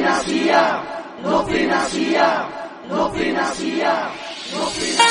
financia, no financia, no financia, no financia.